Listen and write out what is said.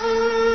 Música